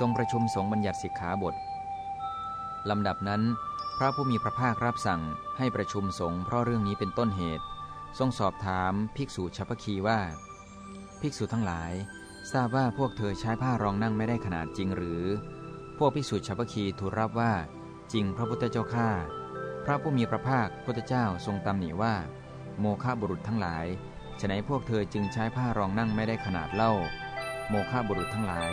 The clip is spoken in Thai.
ทรงประชุมสงฆ์บัญญัติสิกขาบทลำดับนั้น พระผู้มีพระภาครับสั่งให้ประชุมสงฆ์เพราะเรื่องนี้เป็นต้นเหตุ ทรงสอบถามภิกษุชัพคีว่า ภิกษุทั้งหลาย ทราบว่าพวกเธอใช้ผ้ารองนั่งไม่ได้ขนาดจริงหรือ พวกภิกษุชัพคีทูลรับว่าจริงพระพุทธเจ้าข้าพระผู้มีพระภาคพุทธเจ้าทรงตำหนิว่า โมฆะบุรุษทั้งหลายฉะนั้นพวกเธอจึงใช้ผ้ารองนั่งไม่ได้ขนาดเล่า โมฆะบุรุษทั้งหลาย